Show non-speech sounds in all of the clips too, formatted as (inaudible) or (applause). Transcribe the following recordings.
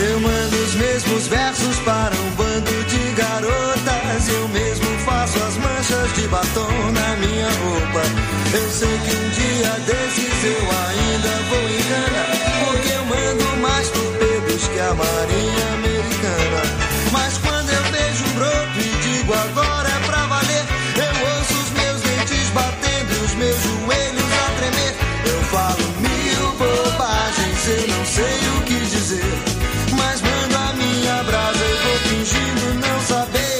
Eu mando os mesmos versos para um bando de garotas. Eu mesmo faço as manchas de batom na minha roupa. Eu sei que um dia desses eu ainda vou em cana. Porque eu mando mais torpedos que a marinha dizer. Mas mando a minha brasa, eu vou fingindo não saber.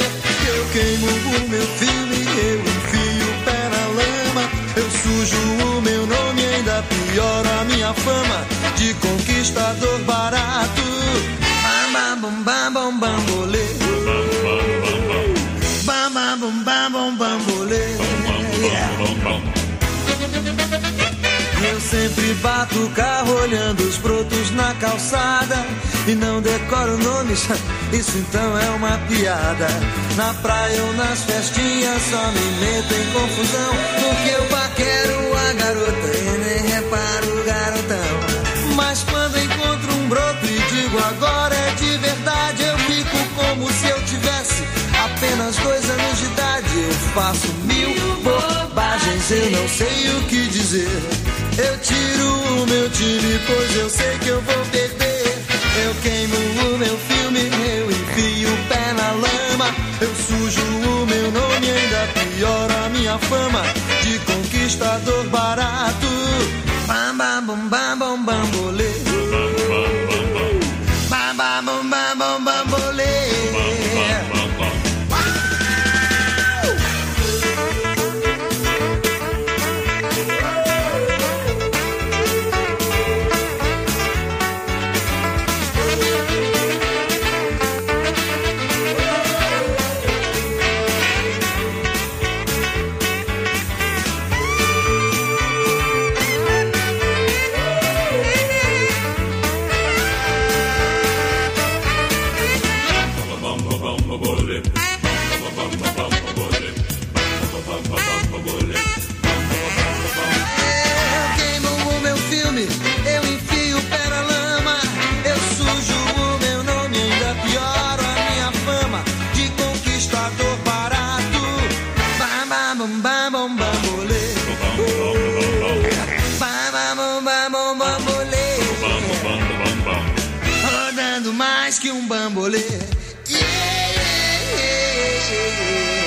Eu queimo o meu filme, eu enfio o pé na lama. Eu sujo o meu nome, ainda piora a minha fama de conquistador barato. Bam, bam, bam, bam, bambolê. Bam, bam, bum, bam, bam, bambolê. Sempre bato o carro olhando os brotos na calçada e não decoro nomes, (laughs) isso então é uma piada. Na praia ou nas festinhas só me meto em confusão, porque eu paquero a garota e nem reparo o garotão. Mas quando encontro um broto e digo agora é de verdade, eu fico como se eu tivesse apenas dois anos de idade. Eu faço mil bobagens, eu não sei o que dizer. Eu tiro o meu time, pois eu sei que eu vou perder. Eu queimo o meu filme, eu enfio o pé na lama. Eu sujo o meu nome, ainda piora a minha fama de conquistador barato. Bam, bam, bam, bam, mais que um bambolê. you.